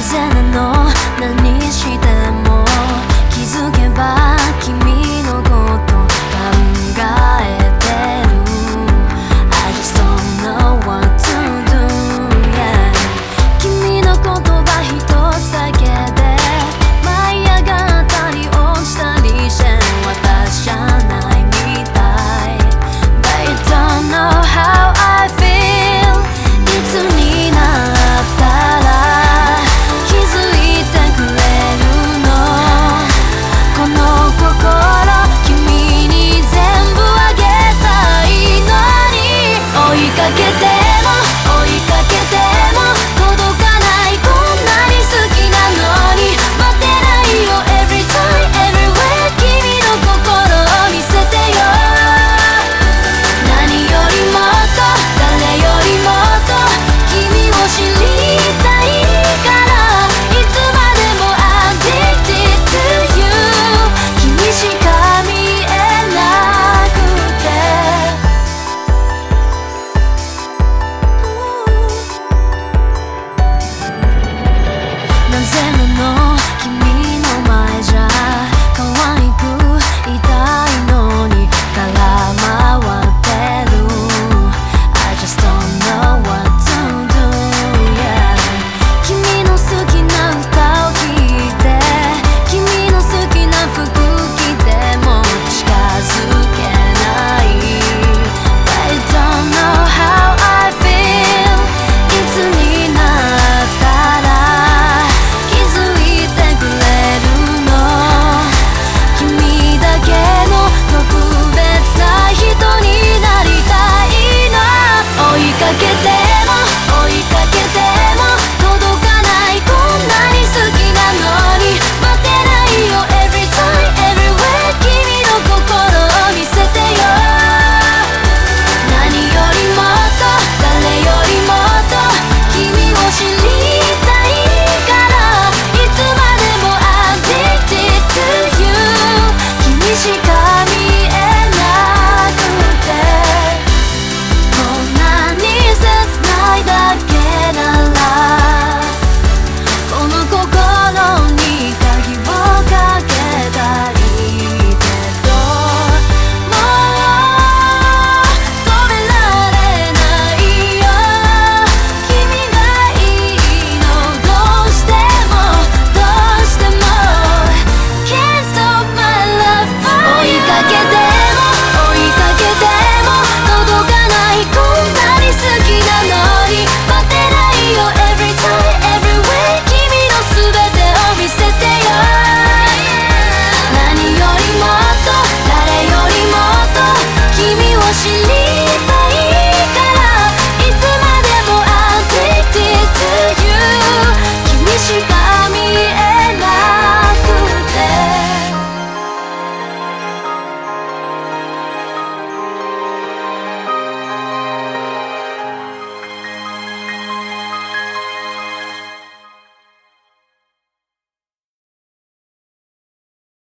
ぜなの。何しても気づけば